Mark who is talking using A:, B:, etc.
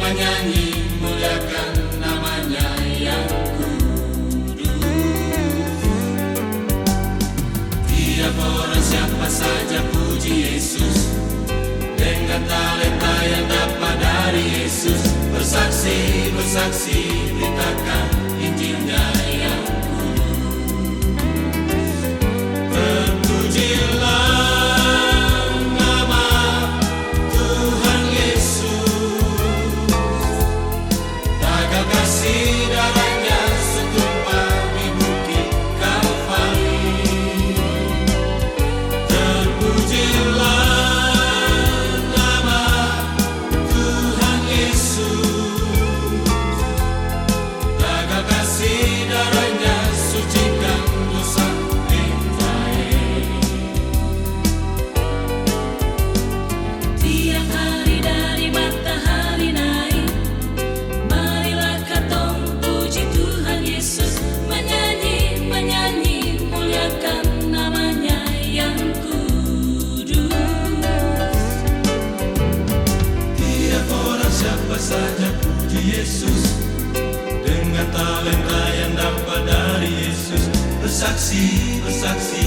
A: menyanyi muliakan namanya yang kudus.
B: Tiap orang siapa saja puji Yesus. Dengan talenta yang dapat dari Yesus. Bersaksi, bersaksi. Yesus Dengan talenta yang dapat dari Yesus Bersaksi, bersaksi,